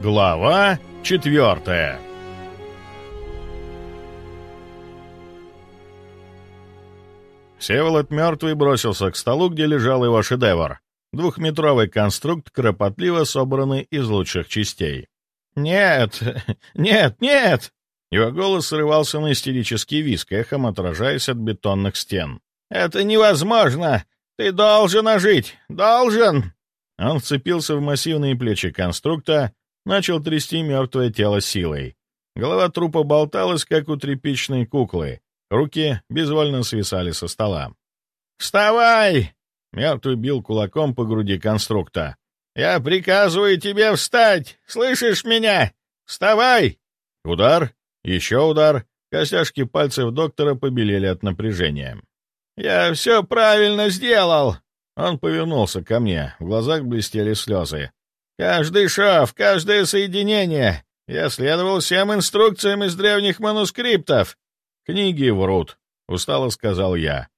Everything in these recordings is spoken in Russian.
Глава четвертая Всеволод мертвый бросился к столу, где лежал его шедевр. Двухметровый конструкт, кропотливо собранный из лучших частей. «Нет! Нет! Нет!» Его голос срывался на истерический виск, эхом отражаясь от бетонных стен. «Это невозможно! Ты должен ожить! Должен!» Он вцепился в массивные плечи конструкта, начал трясти мертвое тело силой. Голова трупа болталась, как у тряпичной куклы. Руки безвольно свисали со стола. «Вставай!» — мертвый бил кулаком по груди конструкта. «Я приказываю тебе встать! Слышишь меня? Вставай!» Удар, еще удар. Костяшки пальцев доктора побелели от напряжения. «Я все правильно сделал!» Он повернулся ко мне, в глазах блестели слезы. «Каждый шов, каждое соединение! Я следовал всем инструкциям из древних манускриптов!» «Книги врут», — устало сказал я.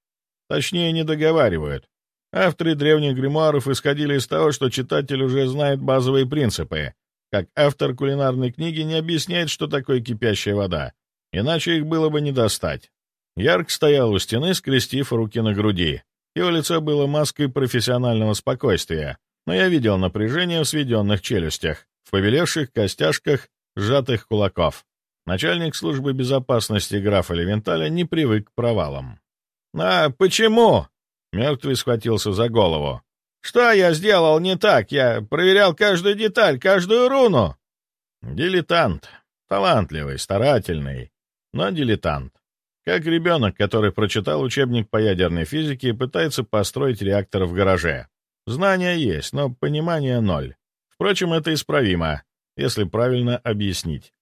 Точнее, не договаривают. Авторы древних гримуаров исходили из того, что читатель уже знает базовые принципы, как автор кулинарной книги не объясняет, что такое кипящая вода, иначе их было бы не достать. Ярк стоял у стены, скрестив руки на груди. Его лицо было маской профессионального спокойствия, но я видел напряжение в сведенных челюстях, в побелевших костяшках сжатых кулаков. Начальник службы безопасности графа Левенталя не привык к провалам. «А почему?» — мертвый схватился за голову. «Что я сделал не так? Я проверял каждую деталь, каждую руну!» «Дилетант. Талантливый, старательный, но дилетант. Как ребенок, который прочитал учебник по ядерной физике и пытается построить реактор в гараже. Знания есть, но понимания ноль. Впрочем, это исправимо, если правильно объяснить.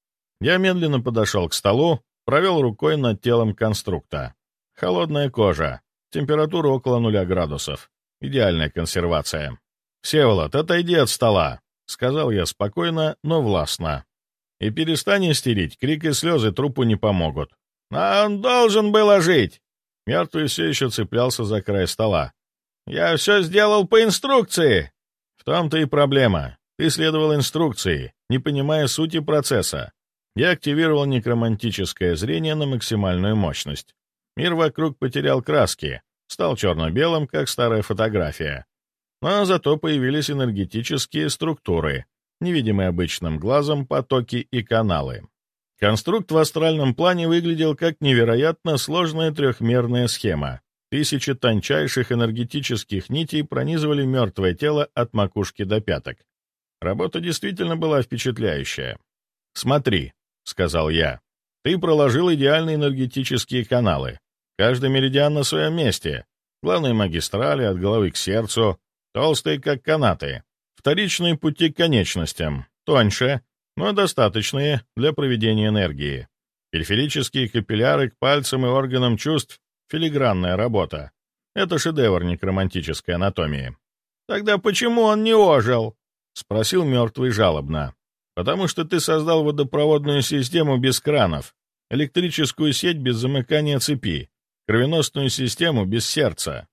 Я медленно подошел к столу, провел рукой над телом конструкта. Холодная кожа, температура около нуля градусов. Идеальная консервация. «Всеволод, отойди от стола», — сказал я спокойно, но властно. «И перестань истерить, крик и слезы трупу не помогут. А он должен был жить!» Мертвый все еще цеплялся за край стола. «Я все сделал по инструкции!» «В том-то и проблема. Ты следовал инструкции, не понимая сути процесса. Я активировал некромантическое зрение на максимальную мощность. Мир вокруг потерял краски, стал черно-белым, как старая фотография. Но зато появились энергетические структуры, невидимые обычным глазом потоки и каналы. Конструкт в астральном плане выглядел как невероятно сложная трехмерная схема. Тысячи тончайших энергетических нитей пронизывали мертвое тело от макушки до пяток. Работа действительно была впечатляющая. «Смотри», — сказал я, — «ты проложил идеальные энергетические каналы. Каждый меридиан на своем месте. Главные магистрали от головы к сердцу, толстые, как канаты. Вторичные пути к конечностям, тоньше, но достаточные для проведения энергии. Периферические капилляры к пальцам и органам чувств — филигранная работа. Это шедевр некромантической анатомии. «Тогда почему он не ожил?» — спросил мертвый жалобно. «Потому что ты создал водопроводную систему без кранов, электрическую сеть без замыкания цепи, кровеносную систему без сердца».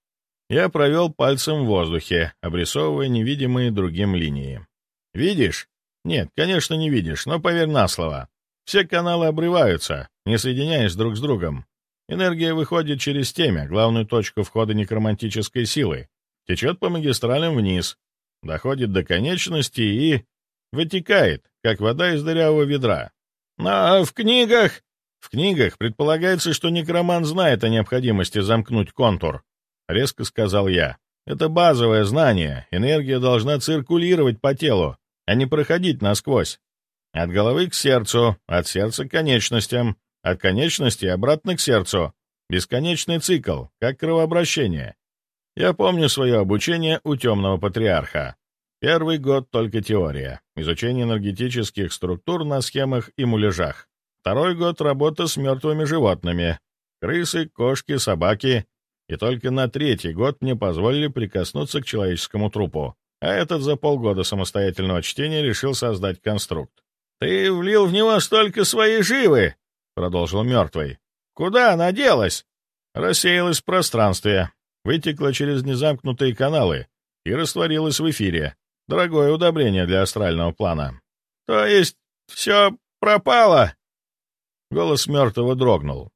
Я провел пальцем в воздухе, обрисовывая невидимые другим линии. «Видишь? Нет, конечно, не видишь, но поверь на слово. Все каналы обрываются, не соединяясь друг с другом. Энергия выходит через темя, главную точку входа некромантической силы, течет по магистралям вниз, доходит до конечности и... вытекает, как вода из дырявого ведра. Но в книгах... В книгах предполагается, что некроман знает о необходимости замкнуть контур, — резко сказал я. Это базовое знание, энергия должна циркулировать по телу, а не проходить насквозь. От головы к сердцу, от сердца к конечностям, от конечности обратно к сердцу. Бесконечный цикл, как кровообращение. Я помню свое обучение у темного патриарха. Первый год только теория, изучение энергетических структур на схемах и муляжах. Второй год работа с мертвыми животными. Крысы, кошки, собаки. И только на третий год мне позволили прикоснуться к человеческому трупу а этот за полгода самостоятельного чтения решил создать конструкт. «Ты влил в него столько своей живы!» — продолжил мертвый. «Куда она делась?» Рассеялась в пространстве, вытекла через незамкнутые каналы и растворилась в эфире. Дорогое удобрение для астрального плана. То есть все пропало?» Голос мертвого дрогнул.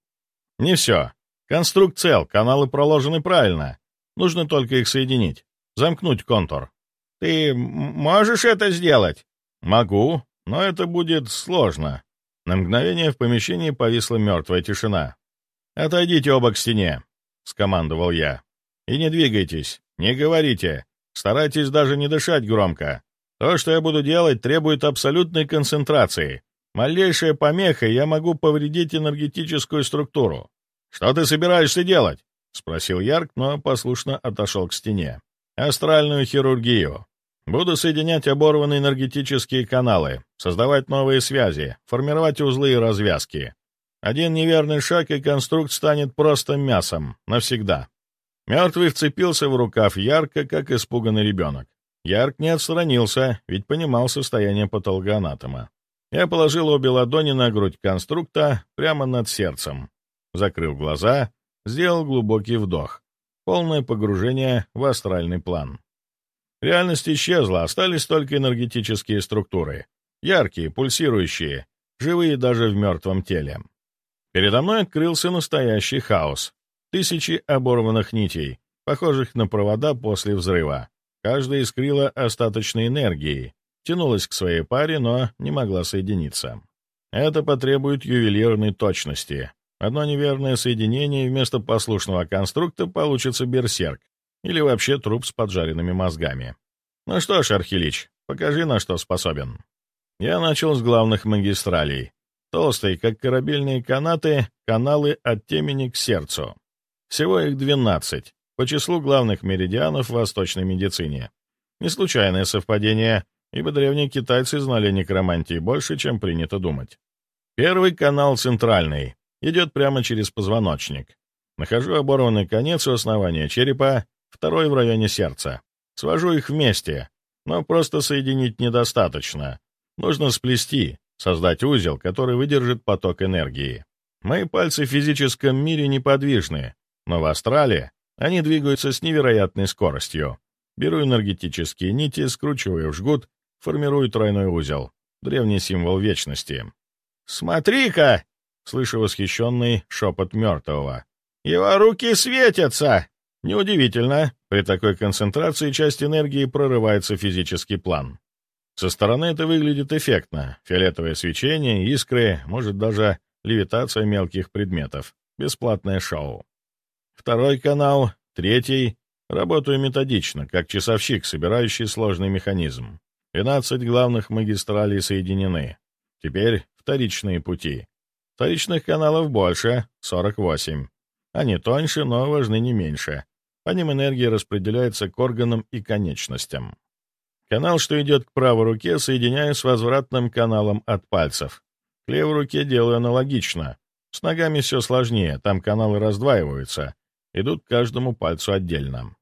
«Не все. Конструкт цел, каналы проложены правильно. Нужно только их соединить. Замкнуть контур». «Ты можешь это сделать?» «Могу, но это будет сложно». На мгновение в помещении повисла мертвая тишина. «Отойдите оба к стене», — скомандовал я. «И не двигайтесь, не говорите, старайтесь даже не дышать громко. То, что я буду делать, требует абсолютной концентрации. Малейшая помеха, я могу повредить энергетическую структуру. Что ты собираешься делать?» — спросил Ярк, но послушно отошел к стене. «Астральную хирургию. Буду соединять оборванные энергетические каналы, создавать новые связи, формировать узлы и развязки. Один неверный шаг, и конструкт станет просто мясом. Навсегда. Мертвый вцепился в рукав Ярко, как испуганный ребенок. Ярк не отстранился, ведь понимал состояние патологоанатома. Я положил обе ладони на грудь конструкта прямо над сердцем. Закрыл глаза, сделал глубокий вдох. Полное погружение в астральный план. Реальность исчезла, остались только энергетические структуры. Яркие, пульсирующие, живые даже в мертвом теле. Передо мной открылся настоящий хаос. Тысячи оборванных нитей, похожих на провода после взрыва. Каждая искрила остаточной энергией, тянулась к своей паре, но не могла соединиться. Это потребует ювелирной точности. Одно неверное соединение, вместо послушного конструкта получится берсерк, или вообще труп с поджаренными мозгами. Ну что ж, Архилич, покажи, на что способен. Я начал с главных магистралей. Толстые, как корабельные канаты, каналы от темени к сердцу. Всего их 12, по числу главных меридианов в восточной медицине. Не случайное совпадение, ибо древние китайцы знали некромантии больше, чем принято думать. Первый канал центральный, идет прямо через позвоночник. Нахожу оборванный конец у основания черепа второй в районе сердца. Свожу их вместе, но просто соединить недостаточно. Нужно сплести, создать узел, который выдержит поток энергии. Мои пальцы в физическом мире неподвижны, но в астрале они двигаются с невероятной скоростью. Беру энергетические нити, скручиваю в жгут, формирую тройной узел. Древний символ вечности. «Смотри-ка!» — слышу восхищенный шепот мертвого. «Его руки светятся!» Неудивительно, при такой концентрации часть энергии прорывается в физический план. Со стороны это выглядит эффектно. Фиолетовое свечение, искры, может даже левитация мелких предметов. Бесплатное шоу. Второй канал, третий. Работаю методично, как часовщик, собирающий сложный механизм. 12 главных магистралей соединены. Теперь вторичные пути. Вторичных каналов больше, 48. Они тоньше, но важны не меньше. По ним энергия распределяется к органам и конечностям. Канал, что идет к правой руке, соединяю с возвратным каналом от пальцев. К левой руке делаю аналогично. С ногами все сложнее, там каналы раздваиваются, идут к каждому пальцу отдельно.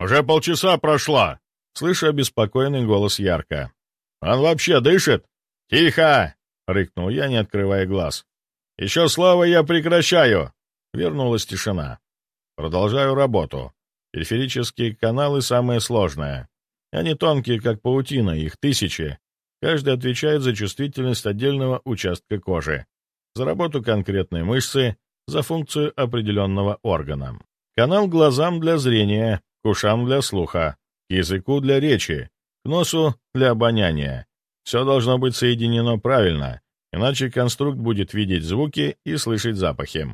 «Уже полчаса прошло!» — слышу обеспокоенный голос ярко. «Он вообще дышит?» «Тихо!» — рыкнул я, не открывая глаз. «Еще слово я прекращаю!» Вернулась тишина. Продолжаю работу. Периферические каналы самое сложное. Они тонкие, как паутина, их тысячи. Каждый отвечает за чувствительность отдельного участка кожи, за работу конкретной мышцы, за функцию определенного органа. Канал глазам для зрения, к ушам для слуха, к языку для речи, к носу для обоняния. Все должно быть соединено правильно, иначе конструкт будет видеть звуки и слышать запахи.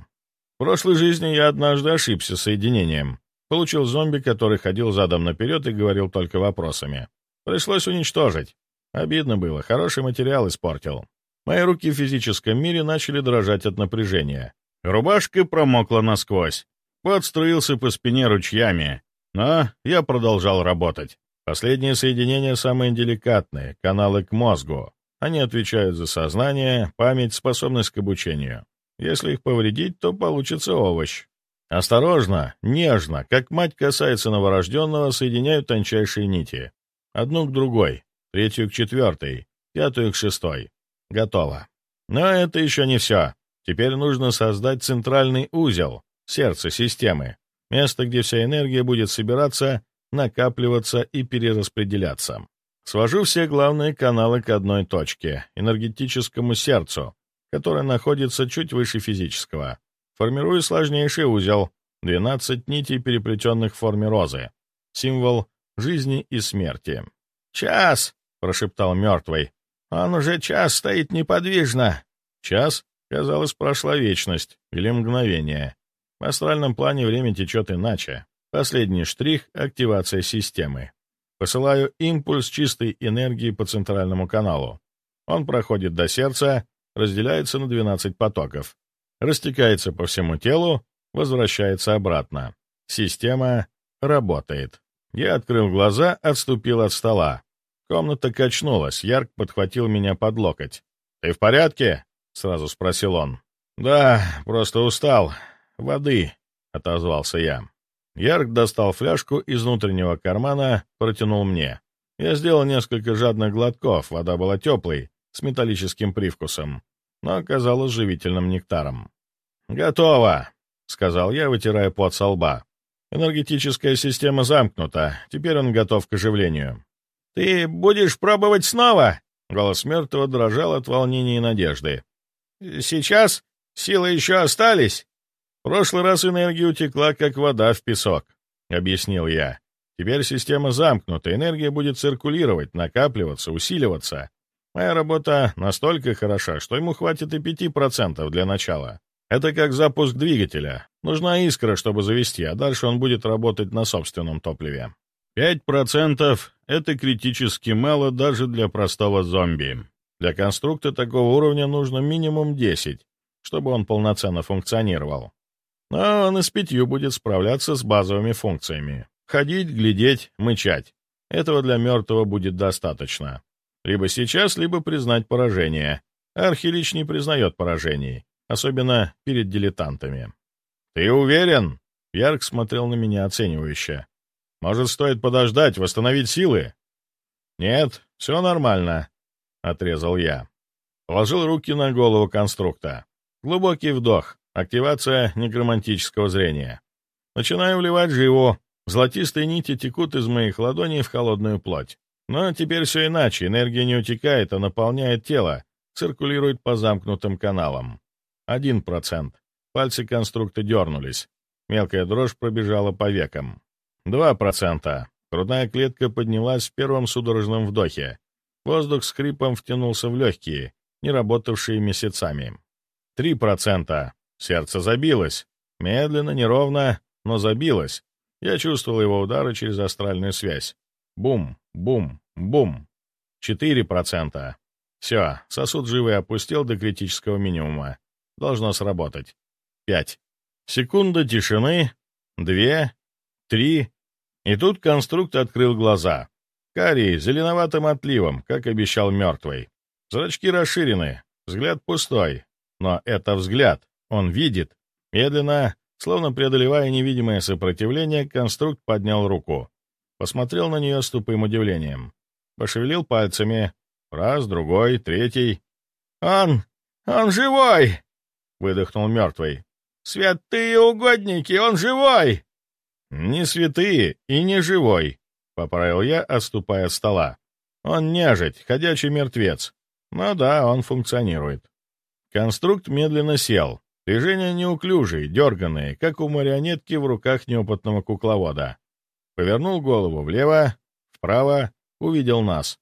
В прошлой жизни я однажды ошибся соединением. Получил зомби, который ходил задом наперед и говорил только вопросами. Пришлось уничтожить. Обидно было, хороший материал испортил. Мои руки в физическом мире начали дрожать от напряжения. Рубашка промокла насквозь. Пот струился по спине ручьями. Но я продолжал работать. Последние соединения самые деликатные, каналы к мозгу. Они отвечают за сознание, память, способность к обучению. Если их повредить, то получится овощ. Осторожно, нежно, как мать касается новорожденного, соединяют тончайшие нити. Одну к другой, третью к четвертой, пятую к шестой. Готово. Но это еще не все. Теперь нужно создать центральный узел, сердце системы, место, где вся энергия будет собираться, накапливаться и перераспределяться. Свожу все главные каналы к одной точке — энергетическому сердцу, которое находится чуть выше физического. Формирую сложнейший узел — 12 нитей, переплетенных в форме розы. Символ жизни и смерти. «Час!» — прошептал мертвый. «Он уже час стоит неподвижно!» Час, казалось, прошла вечность или мгновение. В астральном плане время течет иначе. Последний штрих — активация системы. Посылаю импульс чистой энергии по центральному каналу. Он проходит до сердца, разделяется на 12 потоков, растекается по всему телу, возвращается обратно. Система работает. Я открыл глаза, отступил от стола. Комната качнулась, Ярк подхватил меня под локоть. «Ты в порядке?» — сразу спросил он. «Да, просто устал. Воды», — отозвался я. Ярк достал фляжку из внутреннего кармана, протянул мне. Я сделал несколько жадных глотков, вода была теплой, с металлическим привкусом, но оказалась живительным нектаром. «Готово», — сказал я, вытирая пот со лба. «Энергетическая система замкнута, теперь он готов к оживлению». «Ты будешь пробовать снова?» Голос мертвого дрожал от волнения и надежды. «Сейчас силы еще остались?» «В прошлый раз энергия утекла, как вода в песок», — объяснил я. «Теперь система замкнута, энергия будет циркулировать, накапливаться, усиливаться. Моя работа настолько хороша, что ему хватит и пяти процентов для начала. Это как запуск двигателя. Нужна искра, чтобы завести, а дальше он будет работать на собственном топливе. Пять процентов — это критически мало даже для простого зомби. Для конструкта такого уровня нужно минимум 10, чтобы он полноценно функционировал. Но он и с пятью будет справляться с базовыми функциями. Ходить, глядеть, мычать. Этого для мертвого будет достаточно. Либо сейчас, либо признать поражение. Архилич не признает поражений, особенно перед дилетантами. «Ты уверен?» Ярк смотрел на меня оценивающе. «Может, стоит подождать, восстановить силы?» «Нет, все нормально», — отрезал я. Положил руки на голову конструкта. Глубокий вдох, активация некромантического зрения. Начинаю вливать живо. Золотистые нити текут из моих ладоней в холодную плоть. Но теперь все иначе, энергия не утекает, а наполняет тело, циркулирует по замкнутым каналам. Один процент. Пальцы конструкта дернулись. Мелкая дрожь пробежала по векам. Два процента. Грудная клетка поднялась в первом судорожном вдохе. Воздух с хрипом втянулся в легкие, не работавшие месяцами. Три процента. Сердце забилось. Медленно, неровно, но забилось. Я чувствовал его удары через астральную связь. Бум, бум, бум. Четыре процента. Все, сосуд живый опустил до критического минимума. Должно сработать. Пять. Секунда тишины. Две. Три. И тут конструкт открыл глаза. Карий, зеленоватым отливом, как обещал мертвый. Зрачки расширены, взгляд пустой. Но это взгляд. Он видит. Медленно, словно преодолевая невидимое сопротивление, конструкт поднял руку. Посмотрел на нее с тупым удивлением. Пошевелил пальцами. Раз, другой, третий. «Он! Он живой!» — выдохнул мертвый. «Святые угодники! Он живой!» «Не святые и не живой», — поправил я, отступая от стола. «Он нежить, ходячий мертвец. Ну да, он функционирует». Конструкт медленно сел. Движения неуклюжие, дерганные, как у марионетки в руках неопытного кукловода. Повернул голову влево, вправо, увидел нас.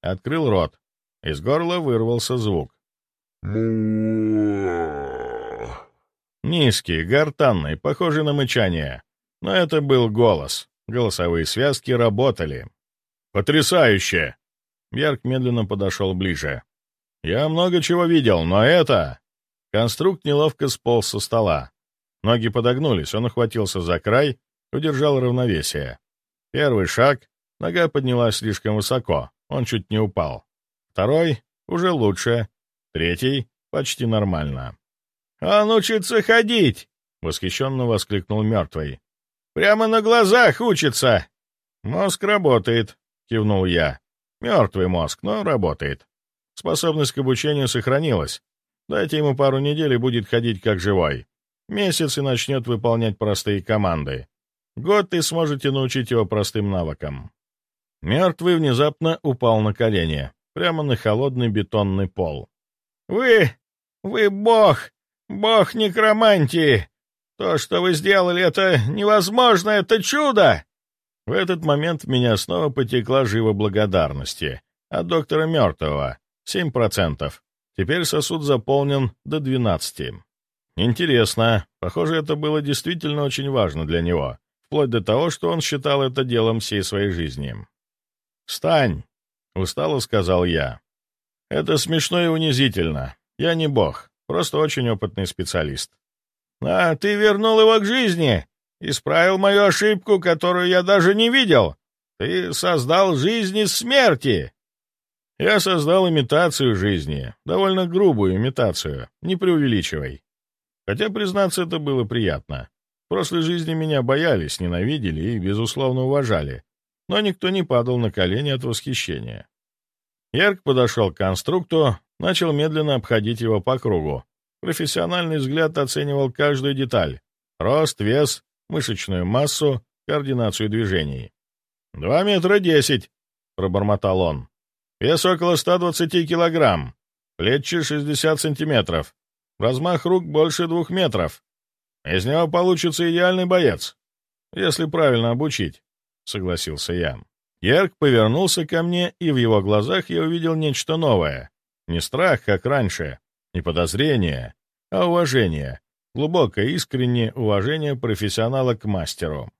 Открыл рот. Из горла вырвался звук. Низкий, гортанный, похожий на мычание. Но это был голос. Голосовые связки работали. «Потрясающе!» Ярк медленно подошел ближе. «Я много чего видел, но это...» Конструкт неловко сполз со стола. Ноги подогнулись, он ухватился за край удержал равновесие. Первый шаг, нога поднялась слишком высоко, он чуть не упал. Второй — уже лучше. Третий — почти нормально. «Он учится ходить!» — восхищенно воскликнул мертвый. «Прямо на глазах учится!» «Мозг работает», — кивнул я. «Мертвый мозг, но работает. Способность к обучению сохранилась. Дайте ему пару недель и будет ходить как живой. Месяц и начнет выполнять простые команды. Год и сможете научить его простым навыкам. Мертвый внезапно упал на колени, прямо на холодный бетонный пол. «Вы... вы бог! Бог некромантии! То, что вы сделали, это невозможно, это чудо!» В этот момент в меня снова потекла жива благодарности. От доктора мертвого. 7%. Теперь сосуд заполнен до 12. Интересно. Похоже, это было действительно очень важно для него. Вплоть до того, что он считал это делом всей своей жизни. «Встань!» — устало сказал я. «Это смешно и унизительно. Я не бог, просто очень опытный специалист». «А ты вернул его к жизни! Исправил мою ошибку, которую я даже не видел! Ты создал жизнь из смерти!» «Я создал имитацию жизни, довольно грубую имитацию, не преувеличивай. Хотя, признаться, это было приятно. В прошлой жизни меня боялись, ненавидели и, безусловно, уважали, но никто не падал на колени от восхищения. Ярк подошел к конструкту, начал медленно обходить его по кругу. Профессиональный взгляд оценивал каждую деталь — рост, вес, мышечную массу, координацию движений. «Два метра десять», — пробормотал он. «Вес около 120 килограмм, плечи 60 сантиметров, размах рук больше двух метров. Из него получится идеальный боец, если правильно обучить», — согласился я. Ярк повернулся ко мне, и в его глазах я увидел нечто новое. Не страх, как раньше, не подозрение, а уважение. Глубокое искреннее уважение профессионала к мастеру.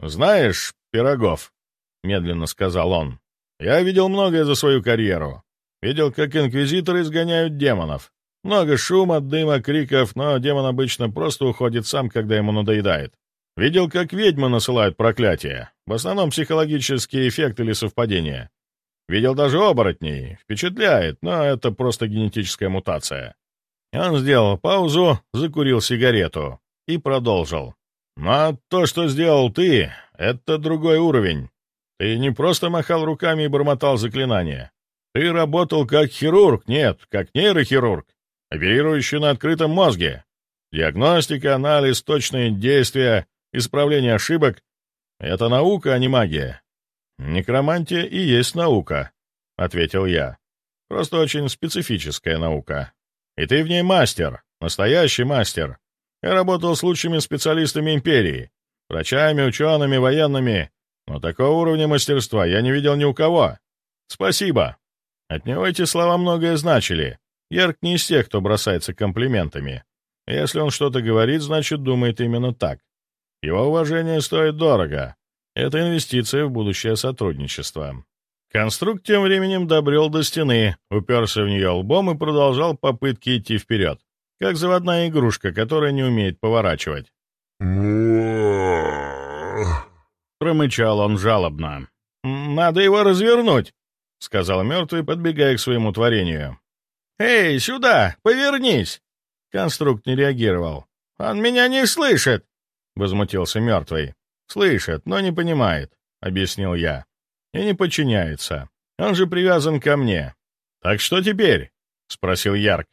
«Знаешь, Пирогов», — медленно сказал он, — «я видел многое за свою карьеру. Видел, как инквизиторы изгоняют демонов. Много шума, дыма, криков, но демон обычно просто уходит сам, когда ему надоедает. Видел, как ведьмы насылают проклятия. В основном психологические эффекты или совпадения. Видел даже оборотней. Впечатляет, но это просто генетическая мутация. Он сделал паузу, закурил сигарету и продолжил. «Но то, что сделал ты, это другой уровень. Ты не просто махал руками и бормотал заклинания. Ты работал как хирург, нет, как нейрохирург, оперирующий на открытом мозге. Диагностика, анализ, точные действия, исправление ошибок — это наука, а не магия. Некромантия и есть наука, — ответил я. Просто очень специфическая наука. И ты в ней мастер, настоящий мастер. Я работал с лучшими специалистами империи, врачами, учеными, военными, но такого уровня мастерства я не видел ни у кого. Спасибо. От него эти слова многое значили. Ярк не из тех, кто бросается комплиментами. Если он что-то говорит, значит, думает именно так. Его уважение стоит дорого. Это инвестиция в будущее сотрудничество. Конструкт тем временем добрел до стены, уперся в нее лбом и продолжал попытки идти вперед, как заводная игрушка, которая не умеет поворачивать. Промычал он жалобно. «Надо его развернуть», — сказал мертвый, подбегая к своему творению. «Эй, сюда! Повернись!» Конструкт не реагировал. «Он меня не слышит!» — возмутился мертвый. «Слышит, но не понимает», — объяснил я и не подчиняется. Он же привязан ко мне. Так что теперь? — спросил Ярк.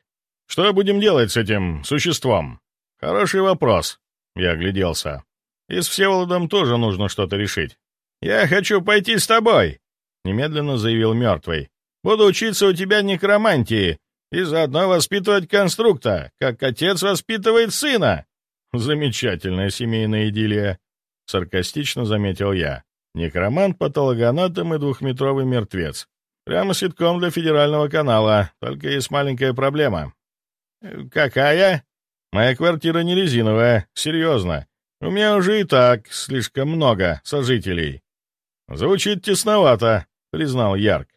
Что будем делать с этим существом? Хороший вопрос. Я огляделся. И с Всеволодом тоже нужно что-то решить. «Я хочу пойти с тобой», — немедленно заявил мертвый. «Буду учиться у тебя некромантии и заодно воспитывать конструкта, как отец воспитывает сына». «Замечательная семейная идиллия», — саркастично заметил я. Некромант, патологоанатом и двухметровый мертвец. Прямо ситком для федерального канала, только есть маленькая проблема. «Какая?» «Моя квартира не резиновая, серьезно. У меня уже и так слишком много сожителей». «Звучит тесновато», — признал Ярк.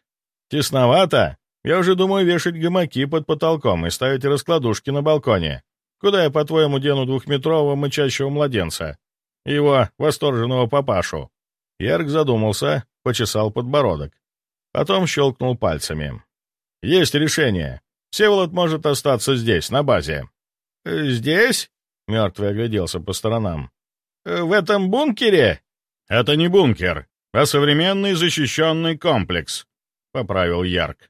«Тесновато? Я уже думаю вешать гамаки под потолком и ставить раскладушки на балконе. Куда я, по-твоему, дену двухметрового мычащего младенца? Его восторженного папашу?» Ярк задумался, почесал подбородок. Потом щелкнул пальцами. «Есть решение. Всеволод может остаться здесь, на базе». «Здесь?» — мертвый огляделся по сторонам. «В этом бункере?» «Это не бункер, а современный защищенный комплекс», — поправил Ярк.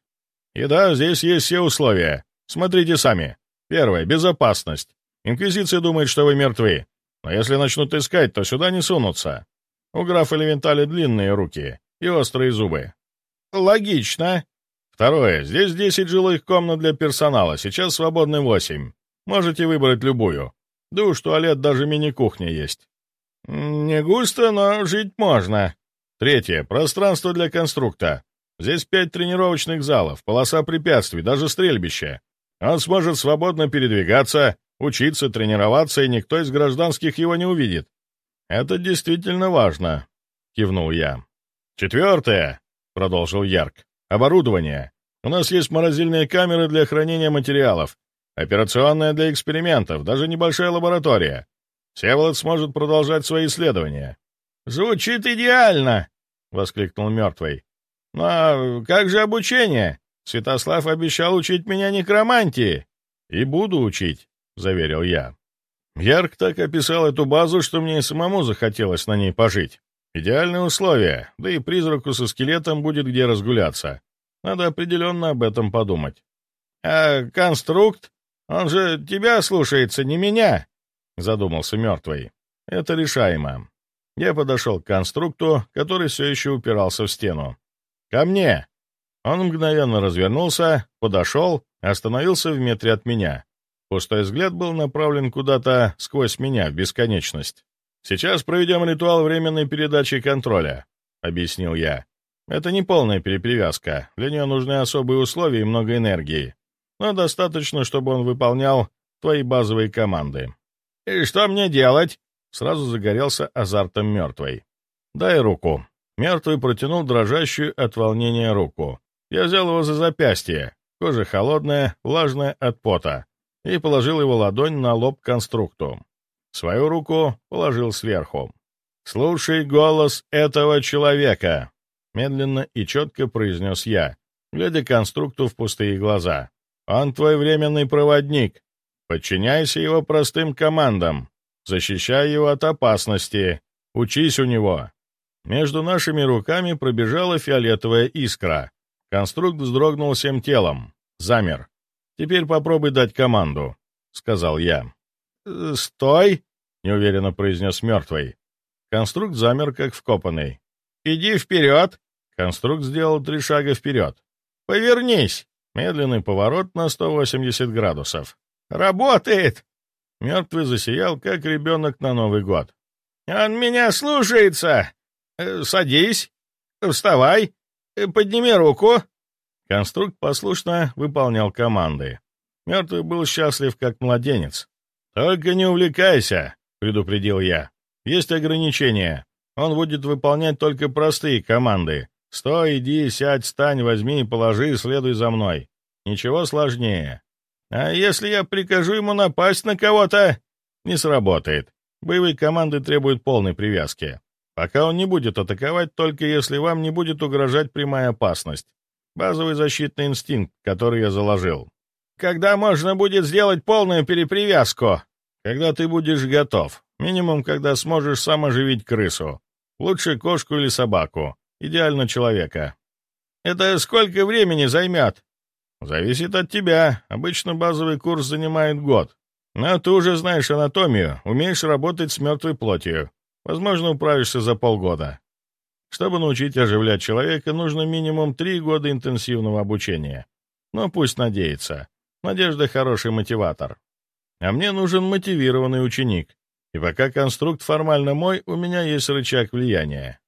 «И да, здесь есть все условия. Смотрите сами. Первое — безопасность. Инквизиция думает, что вы мертвы. Но если начнут искать, то сюда не сунутся. У графа Левентали длинные руки. и острые зубы. Логично. Второе. Здесь 10 жилых комнат для персонала, сейчас свободны 8. Можете выбрать любую. Душ, туалет, даже мини-кухня есть. Не густо, но жить можно. Третье. Пространство для конструкта. Здесь пять тренировочных залов, полоса препятствий, даже стрельбище. Он сможет свободно передвигаться, учиться, тренироваться, и никто из гражданских его не увидит. Это действительно важно, — кивнул я. Четвертое, — продолжил Ярк, — оборудование. У нас есть морозильные камеры для хранения материалов, операционная для экспериментов, даже небольшая лаборатория. Всеволод сможет продолжать свои исследования. «Звучит идеально!» — воскликнул мертвый. «Но «Ну, а как же обучение? Святослав обещал учить меня некромантии». «И буду учить», — заверил я. Ярк так описал эту базу, что мне самому захотелось на ней пожить. Идеальные условия, да и призраку со скелетом будет где разгуляться. Надо определенно об этом подумать. «А конструкт? Он же тебя слушается, не меня!» — задумался мертвый. «Это решаемо. Я подошел к конструкту, который все еще упирался в стену. «Ко мне!» Он мгновенно развернулся, подошел, остановился в метре от меня. Пустой взгляд был направлен куда-то сквозь меня, в бесконечность. «Сейчас проведем ритуал временной передачи контроля», — объяснил я. «Это не полная перепривязка, для нее нужны особые условия и много энергии. Но достаточно, чтобы он выполнял твои базовые команды». «И что мне делать?» Сразу загорелся азартом мертвой. «Дай руку». Мертвый протянул дрожащую от волнения руку. Я взял его за запястье, кожа холодная, влажная от пота, и положил его ладонь на лоб конструкту. Свою руку положил сверху. «Слушай голос этого человека!» Медленно и четко произнес я, глядя конструкту в пустые глаза. «Он твой временный проводник. Подчиняйся его простым командам. Защищай его от опасности. Учись у него. Между нашими руками пробежала фиолетовая искра. Конструкт вздрогнул всем телом. Замер. «Теперь попробуй дать команду», — сказал я. «Стой!» — неуверенно произнес мертвый. Конструкт замер, как вкопанный. «Иди вперед!» Конструкт сделал три шага вперед. «Повернись!» Медленный поворот на 180 градусов. «Работает!» Мертвый засиял, как ребенок на Новый год. «Он меня слушается! Э, садись! Вставай! Э, подними руку!» Конструкт послушно выполнял команды. Мертвый был счастлив, как младенец. «Только не увлекайся», — предупредил я. «Есть ограничения. Он будет выполнять только простые команды. Стой, иди, сядь, стань, возьми, положи, следуй за мной. Ничего сложнее. А если я прикажу ему напасть на кого-то? Не сработает. Боевые команды требуют полной привязки. Пока он не будет атаковать, только если вам не будет угрожать прямая опасность. Базовый защитный инстинкт, который я заложил. Когда можно будет сделать полную перепривязку? Когда ты будешь готов. Минимум, когда сможешь сам оживить крысу. Лучше кошку или собаку. Идеально человека. Это сколько времени займет? «Зависит от тебя. Обычно базовый курс занимает год. Но ты уже знаешь анатомию, умеешь работать с мертвой плотью. Возможно, управишься за полгода. Чтобы научить оживлять человека, нужно минимум три года интенсивного обучения. Но пусть надеется. Надежда — хороший мотиватор. А мне нужен мотивированный ученик. И пока конструкт формально мой, у меня есть рычаг влияния.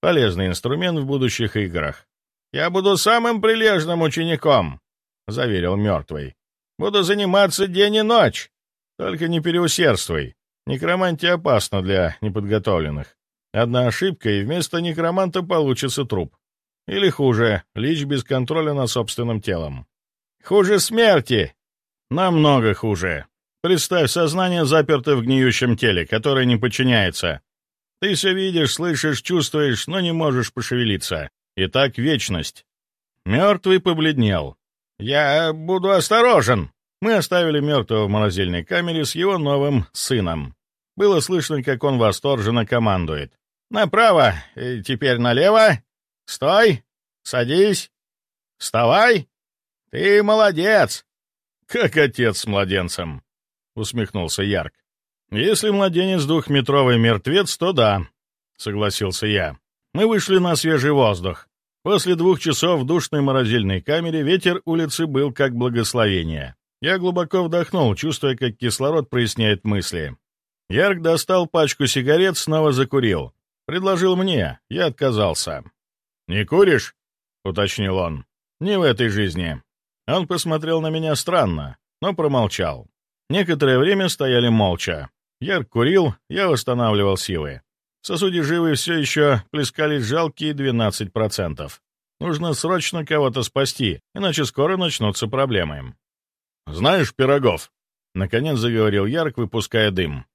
Полезный инструмент в будущих играх. «Я буду самым прилежным учеником», — заверил мертвый. «Буду заниматься день и ночь. Только не переусердствуй. Некромантия опасна для неподготовленных. Одна ошибка, и вместо некроманта получится труп. Или хуже, лич без контроля над собственным телом. Хуже смерти!» «Намного хуже. Представь, сознание заперто в гниющем теле, которое не подчиняется. Ты все видишь, слышишь, чувствуешь, но не можешь пошевелиться. И так вечность». Мертвый побледнел. «Я буду осторожен!» Мы оставили мертвого в морозильной камере с его новым сыном. Было слышно, как он восторженно командует. «Направо, теперь налево. Стой! Садись! Вставай! Ты молодец!» «Как отец с младенцем!» — усмехнулся Ярк. «Если младенец двухметровый мертвец, то да», — согласился я. Мы вышли на свежий воздух. После двух часов в душной морозильной камере ветер улицы был как благословение. Я глубоко вдохнул, чувствуя, как кислород проясняет мысли. Ярк достал пачку сигарет, снова закурил. Предложил мне, я отказался. «Не куришь?» — уточнил он. «Не в этой жизни». Он посмотрел на меня странно, но промолчал. Некоторое время стояли молча. Ярк курил, я восстанавливал силы. В сосуде живы все еще плескались жалкие 12%. Нужно срочно кого-то спасти, иначе скоро начнутся проблемы. «Знаешь, Пирогов», — наконец заговорил Ярк, выпуская дым.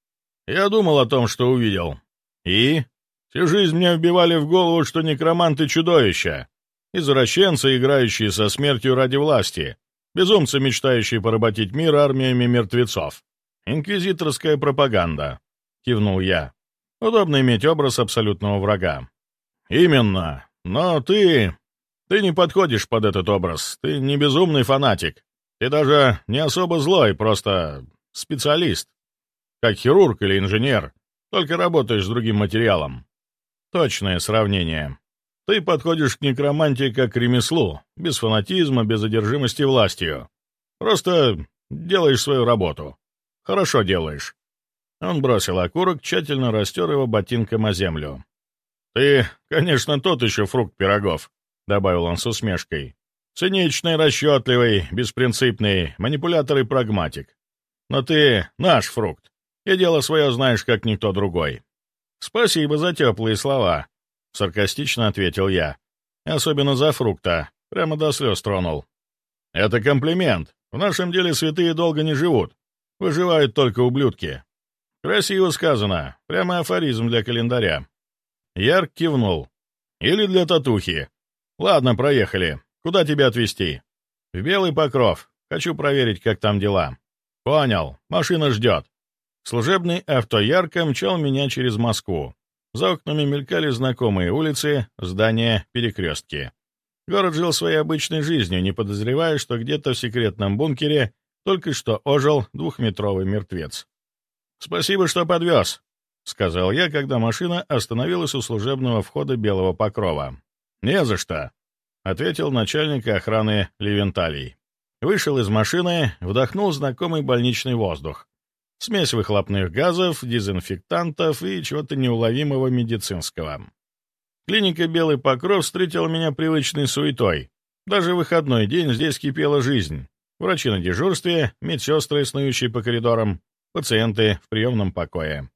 «Я думал о том, что увидел. И? Всю жизнь мне вбивали в голову, что некроманты — чудовища. Извращенцы, играющие со смертью ради власти. Безумцы, мечтающие поработить мир армиями мертвецов. Инквизиторская пропаганда», — кивнул я. «Удобно иметь образ абсолютного врага». «Именно. Но ты... Ты не подходишь под этот образ. Ты не безумный фанатик. Ты даже не особо злой, просто специалист. Как хирург или инженер, только работаешь с другим материалом. Точное сравнение. Ты подходишь к некромантии как к ремеслу, без фанатизма, без одержимости властью. Просто делаешь свою работу. Хорошо делаешь. Он бросил окурок, тщательно растер его ботинком о землю. «Ты, конечно, тот еще фрукт пирогов», — добавил он с усмешкой. Циничный, расчетливый, беспринципный, манипулятор и прагматик. Но ты наш фрукт, и дело свое знаешь, как никто другой. Спасибо за теплые слова, — саркастично ответил я. Особенно за фрукта, прямо до слез тронул. Это комплимент. В нашем деле святые долго не живут. Выживают только ублюдки. Красиво сказано, прямо афоризм для календаря. Ярк кивнул. Или для татухи. Ладно, проехали. Куда тебя отвезти?» «В Белый Покров. Хочу проверить, как там дела». «Понял. Машина ждет». Служебный авто ярко мчал меня через Москву. За окнами мелькали знакомые улицы, здания, перекрестки. Город жил своей обычной жизнью, не подозревая, что где-то в секретном бункере только что ожил двухметровый мертвец. «Спасибо, что подвез», — сказал я, когда машина остановилась у служебного входа Белого Покрова. «Не за что», — ответил начальник охраны Левенталий. Вышел из машины, вдохнул знакомый больничный воздух. Смесь выхлопных газов, дезинфектантов и чего-то неуловимого медицинского. Клиника «Белый покров» встретила меня привычной суетой. Даже в выходной день здесь кипела жизнь. Врачи на дежурстве, медсестры, снующие по коридорам, пациенты в приемном покое.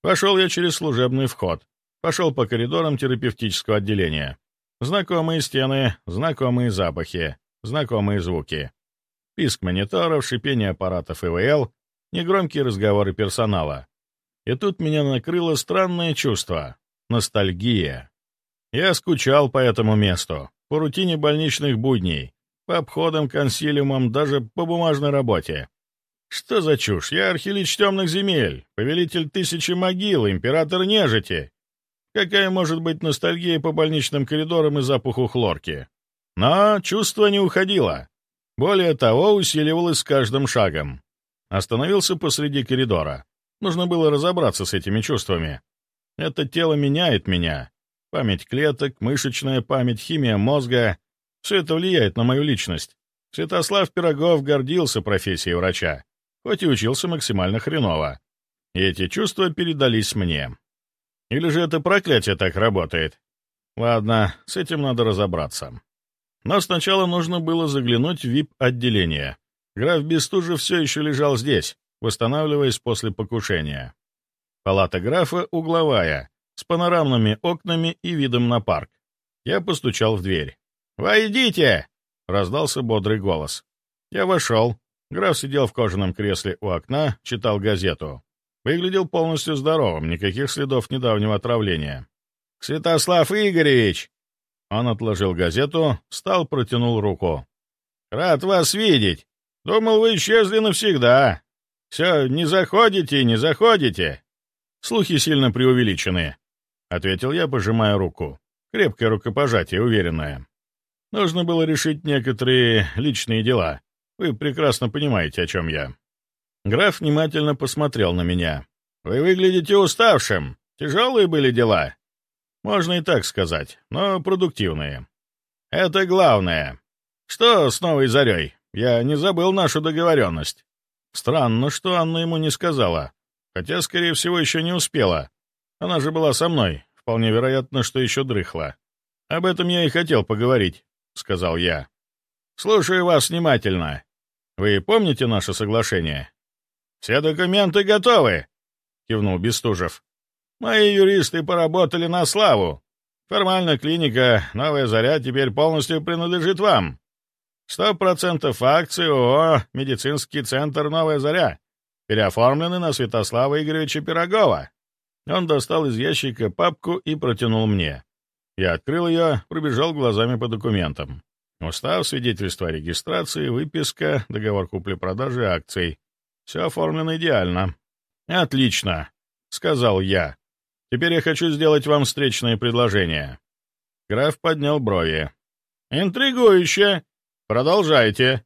Пошел я через служебный вход. Пошел по коридорам терапевтического отделения. Знакомые стены, знакомые запахи, знакомые звуки. Писк мониторов, шипение аппаратов ИВЛ, негромкие разговоры персонала. И тут меня накрыло странное чувство — ностальгия. Я скучал по этому месту, по рутине больничных будней, по обходам, консилиумам, даже по бумажной работе. Что за чушь? Я архилич темных земель, повелитель тысячи могил, император нежити. Какая может быть ностальгия по больничным коридорам и запаху хлорки? Но чувство не уходило. Более того, усиливалось с каждым шагом. Остановился посреди коридора. Нужно было разобраться с этими чувствами. Это тело меняет меня. Память клеток, мышечная память, химия мозга — все это влияет на мою личность. Святослав Пирогов гордился профессией врача, хоть и учился максимально хреново. И эти чувства передались мне. Или же это проклятие так работает? Ладно, с этим надо разобраться. Но сначала нужно было заглянуть в ВИП-отделение. Граф Бестужев все еще лежал здесь, восстанавливаясь после покушения. Палата графа угловая, с панорамными окнами и видом на парк. Я постучал в дверь. «Войдите!» — раздался бодрый голос. Я вошел. Граф сидел в кожаном кресле у окна, читал газету. Выглядел полностью здоровым, никаких следов недавнего отравления. «Святослав Игоревич!» Он отложил газету, встал, протянул руку. «Рад вас видеть! Думал, вы исчезли навсегда. Все, не заходите, не заходите!» «Слухи сильно преувеличены», — ответил я, пожимая руку. Крепкое рукопожатие, уверенное. Нужно было решить некоторые личные дела. Вы прекрасно понимаете, о чем я. Граф внимательно посмотрел на меня. «Вы выглядите уставшим. Тяжелые были дела?» Можно и так сказать, но продуктивные. Это главное. Что с новой зарей? Я не забыл нашу договоренность. Странно, что Анна ему не сказала. Хотя, скорее всего, еще не успела. Она же была со мной. Вполне вероятно, что еще дрыхла. Об этом я и хотел поговорить, — сказал я. Слушаю вас внимательно. Вы помните наше соглашение? Все документы готовы, — кивнул Бестужев. Мои юристы поработали на славу. Формально клиника «Новая заря» теперь полностью принадлежит вам. Сто процентов акций ООО «Медицинский центр «Новая заря» переоформлены на Святослава Игоревича Пирогова. Он достал из ящика папку и протянул мне. Я открыл ее, пробежал глазами по документам. Устав, свидетельство о регистрации, выписка, договор купли-продажи акций. Все оформлено идеально. «Отлично», — сказал я. «Теперь я хочу сделать вам встречное предложение». Граф поднял брови. «Интригующе. Продолжайте».